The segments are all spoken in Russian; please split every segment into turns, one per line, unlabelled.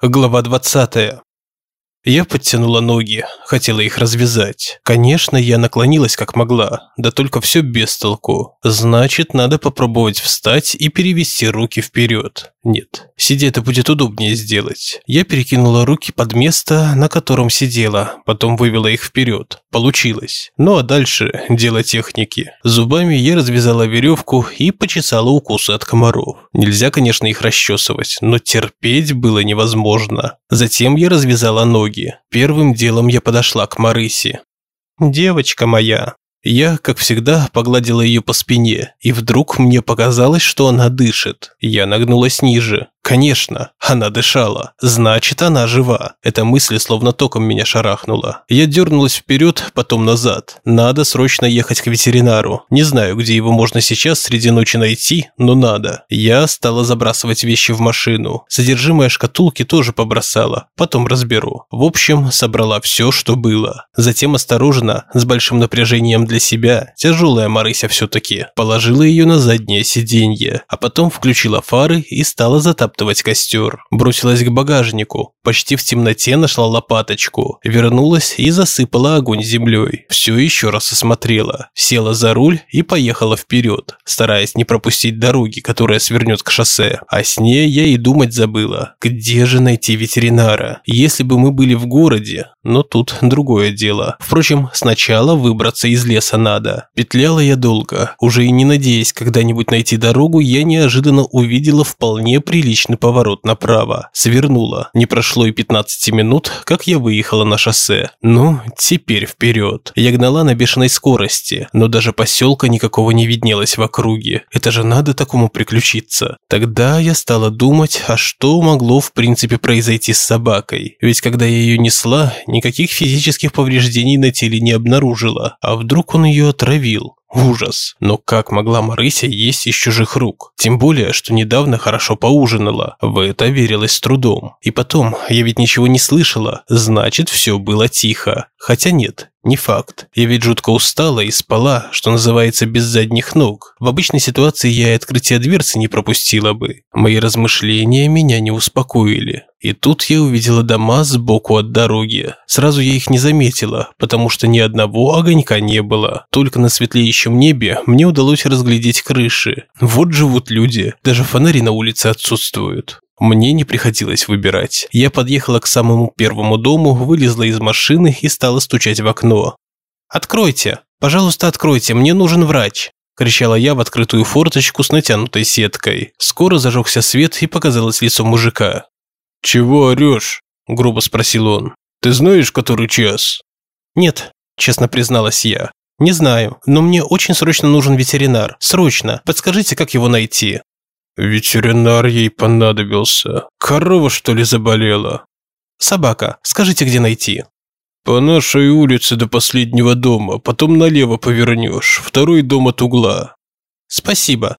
Глава 20. Я подтянула ноги, хотела их развязать. Конечно, я наклонилась как могла, да только все без толку. Значит, надо попробовать встать и перевести руки вперед. Нет, сидя это будет удобнее сделать. Я перекинула руки под место, на котором сидела, потом вывела их вперед. Получилось. Ну а дальше дело техники. Зубами я развязала веревку и почесала укусы от комаров. Нельзя, конечно, их расчесывать, но терпеть было невозможно. Затем я развязала ноги. Первым делом я подошла к Марысе. «Девочка моя», я, как всегда, погладила ее по спине, и вдруг мне показалось, что она дышит. Я нагнулась ниже. Конечно, она дышала. Значит, она жива. Эта мысль словно током меня шарахнула. Я дернулась вперед, потом назад. Надо срочно ехать к ветеринару. Не знаю, где его можно сейчас среди ночи найти, но надо. Я стала забрасывать вещи в машину. Содержимое шкатулки тоже побросала. Потом разберу. В общем, собрала все, что было. Затем осторожно, с большим напряжением для себя, тяжелая Марыся все-таки, положила ее на заднее сиденье, а потом включила фары и стала затаптывать затаптывать костер. Бросилась к багажнику. Почти в темноте нашла лопаточку. Вернулась и засыпала огонь землей. Все еще раз осмотрела. Села за руль и поехала вперед, стараясь не пропустить дороги, которая свернет к шоссе. А с ней я и думать забыла. Где же найти ветеринара? Если бы мы были в городе, но тут другое дело. Впрочем, сначала выбраться из леса надо. Петляла я долго. Уже и не надеясь когда-нибудь найти дорогу, я неожиданно увидела вполне приличный необычный поворот направо, свернула. Не прошло и 15 минут, как я выехала на шоссе. Ну, теперь вперед. Я гнала на бешеной скорости, но даже поселка никакого не виднелось в округе. Это же надо такому приключиться. Тогда я стала думать, а что могло в принципе произойти с собакой? Ведь когда я ее несла, никаких физических повреждений на теле не обнаружила. А вдруг он ее отравил? Ужас. Но как могла Марыся есть из чужих рук? Тем более, что недавно хорошо поужинала. В это верилось с трудом. И потом, я ведь ничего не слышала. Значит, все было тихо. Хотя нет, не факт. Я ведь жутко устала и спала, что называется, без задних ног. В обычной ситуации я и открытие дверцы не пропустила бы. Мои размышления меня не успокоили. И тут я увидела дома сбоку от дороги. Сразу я их не заметила, потому что ни одного огонька не было. Только на светлеющем небе мне удалось разглядеть крыши. Вот живут люди, даже фонари на улице отсутствуют. Мне не приходилось выбирать. Я подъехала к самому первому дому, вылезла из машины и стала стучать в окно. «Откройте! Пожалуйста, откройте, мне нужен врач!» кричала я в открытую форточку с натянутой сеткой. Скоро зажегся свет и показалось лицо мужика.
«Чего орешь?» – грубо спросил он. «Ты знаешь, который час?»
«Нет», – честно призналась я. «Не знаю, но мне очень срочно нужен ветеринар. Срочно. Подскажите, как его найти?»
«Ветеринар ей понадобился. Корова, что ли, заболела?»
«Собака. Скажите, где найти?»
«По нашей улице до последнего дома, потом налево повернешь. Второй дом от угла».
«Спасибо.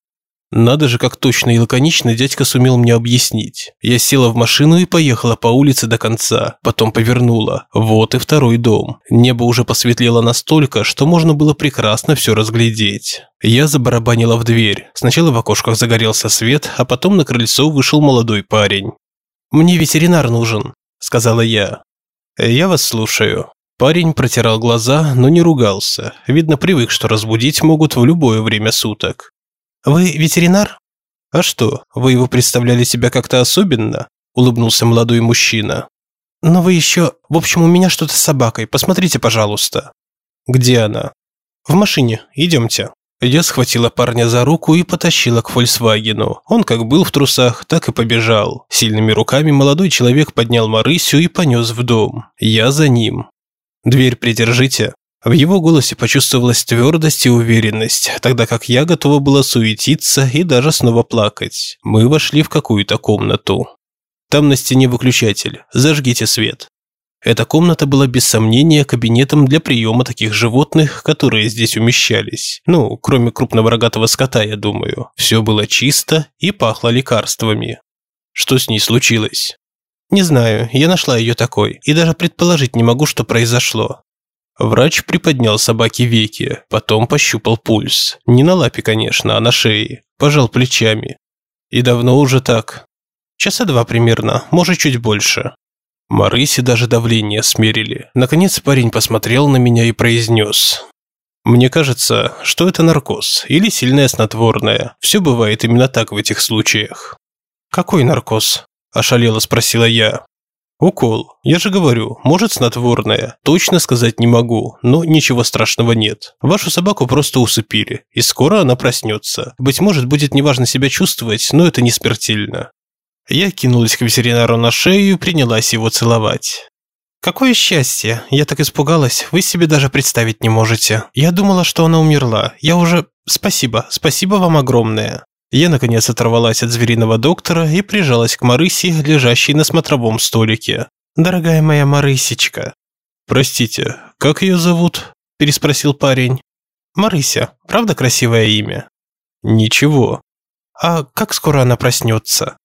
Надо же, как точно и лаконично дядька сумел мне объяснить. Я села в машину и поехала по улице до конца, потом повернула. Вот и второй дом. Небо уже посветлело настолько, что можно было прекрасно все разглядеть. Я забарабанила в дверь. Сначала в окошках загорелся свет, а потом на крыльцо вышел молодой парень. «Мне ветеринар нужен», – сказала я. «Я вас слушаю». Парень протирал глаза, но не ругался. Видно, привык, что разбудить могут в любое время суток. «Вы ветеринар?» «А что, вы его представляли себя как-то особенно?» – улыбнулся молодой мужчина. «Но вы еще... В общем, у меня что-то с собакой. Посмотрите, пожалуйста». «Где она?» «В машине. Идемте». Я схватила парня за руку и потащила к Фольксвагену. Он как был в трусах, так и побежал. Сильными руками молодой человек поднял Марысю и понес в дом. Я за ним. «Дверь придержите», в его голосе почувствовалась твердость и уверенность, тогда как я готова была суетиться и даже снова плакать. Мы вошли в какую-то комнату. Там на стене выключатель. Зажгите свет. Эта комната была без сомнения кабинетом для приема таких животных, которые здесь умещались. Ну, кроме крупного рогатого скота, я думаю. Все было чисто и пахло лекарствами. Что с ней случилось? Не знаю, я нашла ее такой, и даже предположить не могу, что произошло. Врач приподнял собаке веки, потом пощупал пульс. Не на лапе, конечно, а на шее. Пожал плечами. И давно уже так. Часа два примерно, может чуть больше. Марысе даже давление смерили. Наконец парень посмотрел на меня и произнес. Мне кажется, что это наркоз или сильное снотворное. Все бывает именно так в этих случаях. Какой наркоз? Ошалело спросила я. Укол. Я же говорю, может снотворное. Точно сказать не могу, но ничего страшного нет. Вашу собаку просто усыпили, и скоро она проснется. Быть может, будет неважно себя чувствовать, но это не смертельно. Я кинулась к ветеринару на шею и принялась его целовать. Какое счастье! Я так испугалась, вы себе даже представить не можете. Я думала, что она умерла. Я уже... Спасибо, спасибо вам огромное. Я, наконец, оторвалась от звериного доктора и прижалась к Марысе, лежащей на смотровом столике. «Дорогая моя Марысечка». «Простите, как ее зовут?» – переспросил парень. «Марыся. Правда красивое имя?» «Ничего». «А как скоро она проснется?»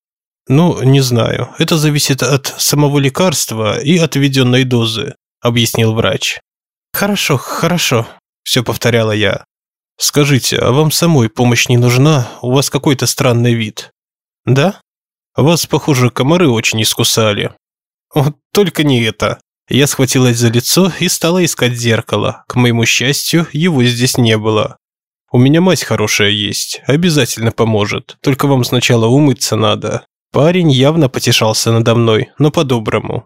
«Ну, не знаю. Это зависит от самого лекарства и от введенной дозы», – объяснил врач. «Хорошо, хорошо», – все повторяла я. «Скажите, а вам самой помощь не нужна? У вас какой-то странный вид». «Да?» «Вас, похоже, комары очень искусали». «Вот только не это». Я схватилась за лицо и стала искать зеркало. К моему счастью, его здесь не было. «У меня мазь хорошая есть, обязательно поможет. Только вам сначала умыться надо». Парень явно потешался надо мной, но по-доброму.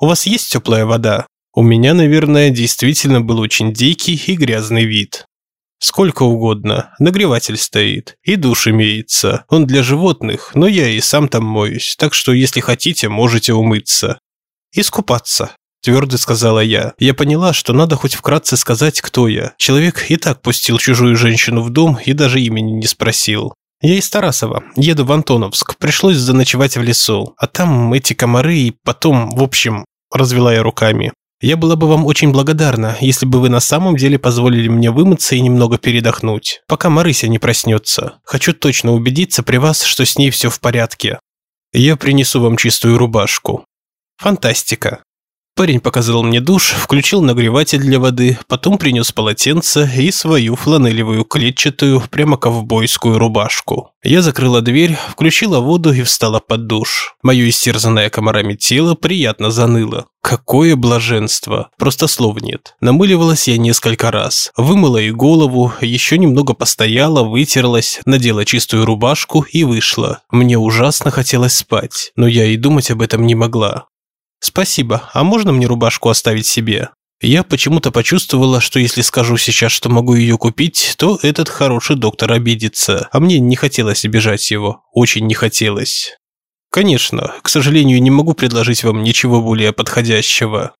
«У вас есть теплая вода?» У меня, наверное, действительно был очень дикий и грязный вид. Сколько угодно, нагреватель стоит, и душ имеется. Он для животных, но я и сам там моюсь, так что если хотите, можете умыться. Искупаться, твердо сказала я. Я поняла, что надо хоть вкратце сказать, кто я. Человек и так пустил чужую женщину в дом и даже имени не спросил. Я из Тарасова, еду в Антоновск, пришлось заночевать в лесу. А там эти комары и потом, в общем, развела я руками. Я была бы вам очень благодарна, если бы вы на самом деле позволили мне вымыться и немного передохнуть, пока Марыся не проснется. Хочу точно убедиться при вас, что с ней все в порядке. Я принесу вам чистую рубашку. Фантастика. Парень показал мне душ, включил нагреватель для воды, потом принес полотенце и свою фланелевую клетчатую, прямо ковбойскую рубашку. Я закрыла дверь, включила воду и встала под душ. Мое истерзанное комарами тело приятно заныло. Какое блаженство! Просто слов нет. Намыливалась я несколько раз. Вымыла и голову, еще немного постояла, вытерлась, надела чистую рубашку и вышла. Мне ужасно хотелось спать, но я и думать об этом не могла. «Спасибо, а можно мне рубашку оставить себе?» Я почему-то почувствовала, что если скажу сейчас, что могу ее купить, то этот хороший доктор обидится, а мне не хотелось обижать его, очень не хотелось. Конечно, к сожалению, не могу предложить вам ничего более подходящего.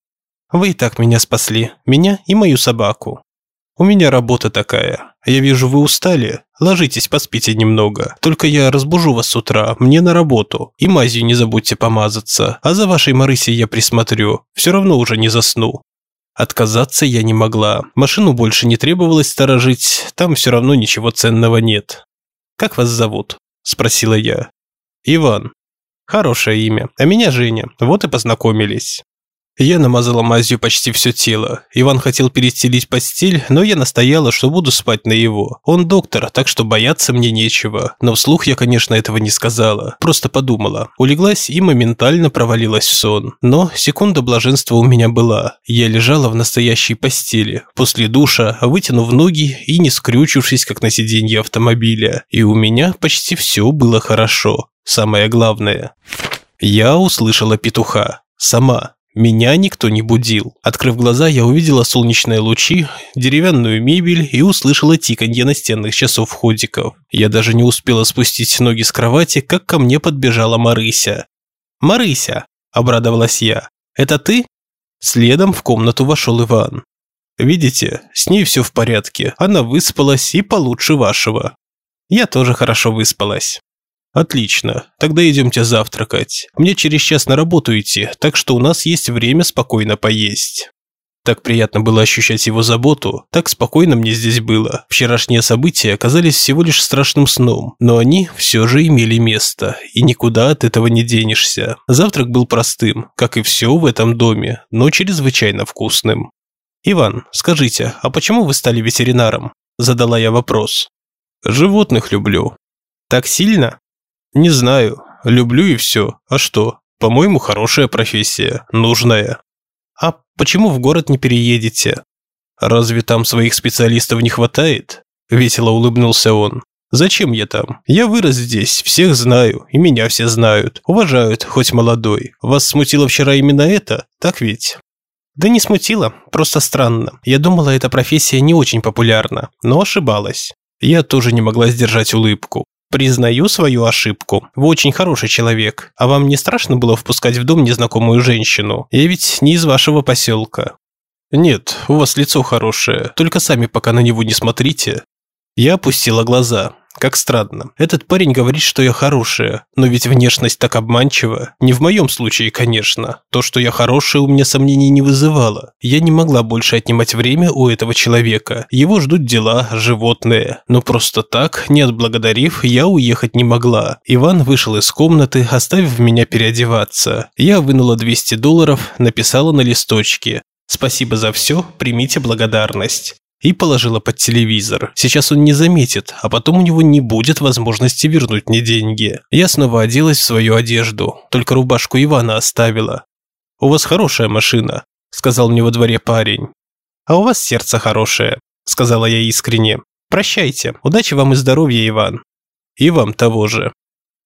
Вы и так меня спасли, меня и мою собаку. У меня работа такая. Я вижу, вы устали. Ложитесь, поспите немного. Только я разбужу вас с утра, мне на работу. И мазью не забудьте помазаться. А за вашей Марысей я присмотрю. Все равно уже не засну. Отказаться я не могла. Машину больше не требовалось сторожить, там все равно ничего ценного нет. «Как вас зовут?» – спросила я. «Иван». «Хорошее имя. А меня Женя. Вот и познакомились». Я намазала мазью почти все тело. Иван хотел перестелить постель, но я настояла, что буду спать на его. Он доктор, так что бояться мне нечего. Но вслух я, конечно, этого не сказала. Просто подумала. Улеглась и моментально провалилась в сон. Но секунда блаженства у меня была. Я лежала в настоящей постели, после душа, вытянув ноги и не скрючившись, как на сиденье автомобиля. И у меня почти все было хорошо. Самое главное. Я услышала петуха. Сама. Меня никто не будил. Открыв глаза, я увидела солнечные лучи, деревянную мебель и услышала тиканье настенных часов-ходиков. Я даже не успела спустить ноги с кровати, как ко мне подбежала Марыся. «Марыся!» – обрадовалась я. «Это ты?» Следом в комнату вошел Иван. «Видите, с ней все в порядке. Она выспалась и получше вашего». «Я тоже хорошо выспалась». «Отлично. Тогда идемте завтракать. Мне через час на работу идти, так что у нас есть время спокойно поесть». Так приятно было ощущать его заботу, так спокойно мне здесь было. Вчерашние события оказались всего лишь страшным сном, но они все же имели место, и никуда от этого не денешься. Завтрак был простым, как и все в этом доме, но чрезвычайно вкусным. «Иван, скажите, а почему вы стали ветеринаром?» – задала я вопрос. «Животных люблю». «Так сильно?» Не знаю. люблю и все. А что? По-моему, хорошая профессия, нужная. А почему в город не переедете? Разве там своих специалистов не хватает? Весело улыбнулся он. Зачем я там? Я вырос здесь, всех знаю, и меня все знают. Уважают, хоть молодой. Вас смутило вчера именно это? Так ведь? Да не смутило, просто странно. Я думала, эта профессия не очень популярна, но ошибалась. Я тоже не могла сдержать улыбку. Признаю свою ошибку. Вы очень хороший человек. А вам не страшно было впускать в дом незнакомую женщину? Я ведь не из вашего поселка. Нет, у вас лицо хорошее, только сами пока на него не смотрите. Я опустила глаза. Как странно. Этот парень говорит, что я хорошая, но ведь внешность так обманчива. Не в моем случае, конечно. То, что я хорошая, у меня сомнений не вызывало. Я не могла больше отнимать время у этого человека. Его ждут дела, животные. Но просто так, не отблагодарив, я уехать не могла. Иван вышел из комнаты, оставив меня переодеваться. Я вынула 200 долларов, написала на листочке. Спасибо за все, примите благодарность и положила под телевизор. Сейчас он не заметит, а потом у него не будет возможности вернуть мне деньги. Я снова оделась в свою одежду, только рубашку Ивана оставила. «У вас хорошая машина», – сказал мне во дворе парень. «А у вас сердце хорошее», – сказала я искренне. «Прощайте, удачи вам и здоровья, Иван». «И вам того же».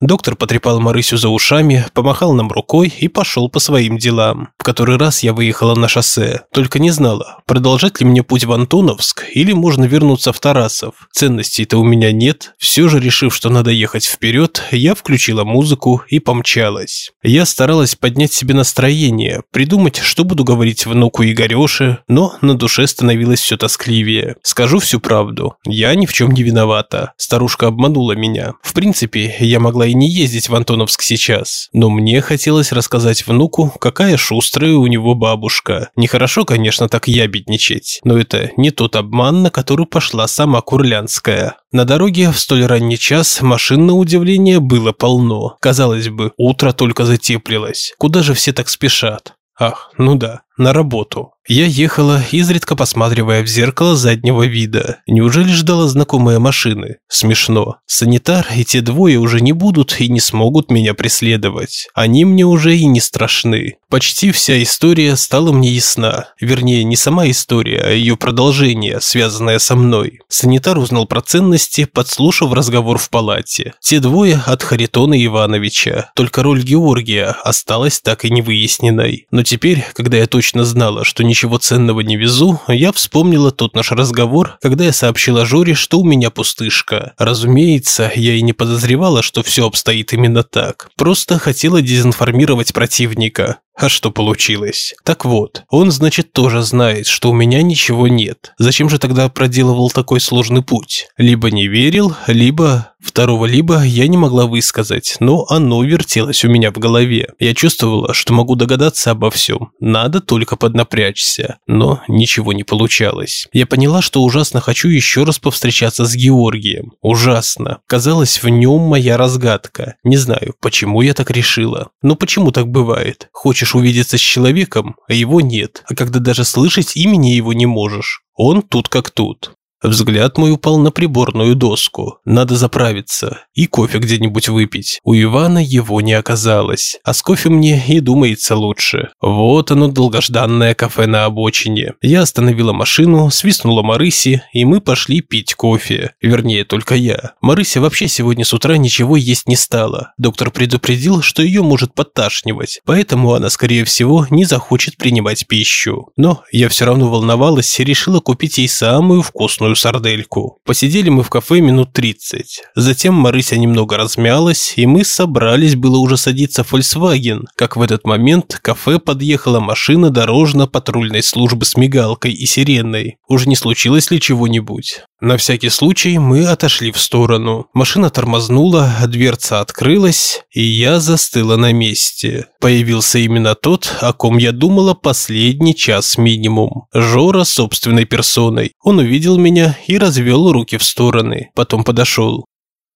Доктор потрепал Марысю за ушами, помахал нам рукой и пошел по своим делам. В который раз я выехала на шоссе, только не знала, продолжать ли мне путь в Антоновск или можно вернуться в Тарасов. Ценностей-то у меня нет. Все же решив, что надо ехать вперед, я включила музыку и помчалась. Я старалась поднять себе настроение, придумать, что буду говорить внуку Игорёше, но на душе становилось все тоскливее. Скажу всю правду, я ни в чем не виновата. Старушка обманула меня. В принципе, я могла и не ездить в Антоновск сейчас. Но мне хотелось рассказать внуку, какая шустрая у него бабушка. Нехорошо, конечно, так ябедничать, но это не тот обман, на который пошла сама Курлянская. На дороге в столь ранний час машин на удивление было полно. Казалось бы, утро только затеплилось. Куда же все так спешат? Ах, ну да, на работу. Я ехала, изредка посматривая в зеркало заднего вида. Неужели ждала знакомые машины? Смешно. Санитар и те двое уже не будут и не смогут меня преследовать. Они мне уже и не страшны. Почти вся история стала мне ясна. Вернее, не сама история, а ее продолжение, связанное со мной. Санитар узнал про ценности, подслушав разговор в палате. Те двое от Харитона Ивановича. Только роль Георгия осталась так и не выясненной. Но теперь, когда я точно знала, что ничего ценного не везу, я вспомнила тот наш разговор, когда я сообщила Жоре, что у меня пустышка. Разумеется, я и не подозревала, что все обстоит именно так. Просто хотела дезинформировать противника. А что получилось? Так вот, он, значит, тоже знает, что у меня ничего нет. Зачем же тогда проделывал такой сложный путь? Либо не верил, либо... Второго либо я не могла высказать, но оно вертелось у меня в голове. Я чувствовала, что могу догадаться обо всем. Надо только поднапрячься. Но ничего не получалось. Я поняла, что ужасно хочу еще раз повстречаться с Георгием. Ужасно. Казалось, в нем моя разгадка. Не знаю, почему я так решила. Но почему так бывает? Хочешь увидеться с человеком, а его нет. А когда даже слышать имени его не можешь, он тут как тут. Взгляд мой упал на приборную доску. Надо заправиться и кофе где-нибудь выпить. У Ивана его не оказалось, а с кофе мне и думается лучше. Вот оно долгожданное кафе на обочине. Я остановила машину, свистнула Марыси, и мы пошли пить кофе. Вернее, только я. Марыся вообще сегодня с утра ничего есть не стала. Доктор предупредил, что ее может подташнивать, поэтому она, скорее всего, не захочет принимать пищу. Но я все равно волновалась и решила купить ей самую вкусную вкусную сардельку. Посидели мы в кафе минут 30. Затем Марыся немного размялась, и мы собрались было уже садиться в Volkswagen, как в этот момент к кафе подъехала машина дорожно-патрульной службы с мигалкой и сиреной. Уже не случилось ли чего-нибудь? На всякий случай мы отошли в сторону. Машина тормознула, дверца открылась, и я застыла на месте. Появился именно тот, о ком я думала последний час минимум. Жора собственной персоной. Он увидел меня и развел руки в стороны. Потом подошел.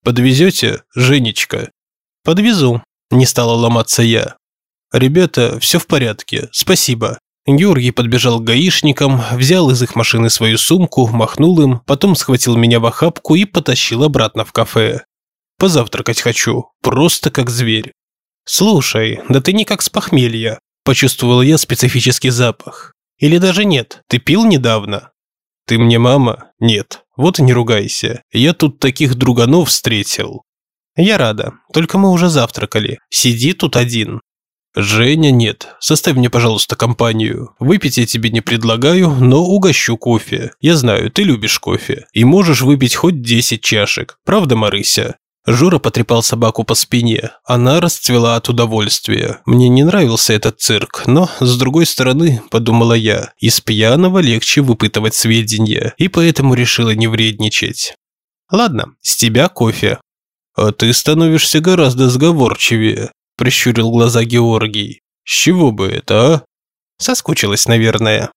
«Подвезете, Женечка?» «Подвезу», – не стала ломаться я. «Ребята, все в порядке, спасибо. Георгий подбежал к гаишникам, взял из их машины свою сумку, махнул им, потом схватил меня в охапку и потащил обратно в кафе. Позавтракать хочу, просто как зверь. Слушай, да ты не как с похмелья. Почувствовал я специфический запах. Или даже нет, ты пил недавно? Ты мне мама? Нет. Вот и не ругайся. Я тут таких друганов встретил. Я рада, только мы уже завтракали. Сиди тут один. Женя нет. Составь мне, пожалуйста, компанию. Выпить я тебе не предлагаю, но угощу кофе. Я знаю, ты любишь кофе. И можешь выпить хоть 10 чашек. Правда, Марыся? Жора потрепал собаку по спине. Она расцвела от удовольствия. Мне не нравился этот цирк, но, с другой стороны, подумала я, из пьяного легче выпытывать сведения, и поэтому решила не вредничать. Ладно, с тебя кофе. А ты становишься гораздо сговорчивее, прищурил глаза Георгий. С чего бы это, а? Соскучилась, наверное.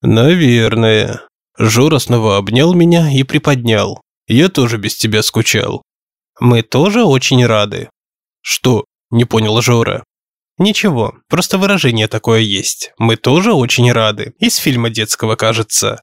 Наверное. Жора снова обнял меня и приподнял. Я тоже без тебя скучал. Мы тоже очень рады. Что? Не понял Жора. Ничего, просто выражение такое есть. Мы тоже очень рады. Из фильма детского, кажется.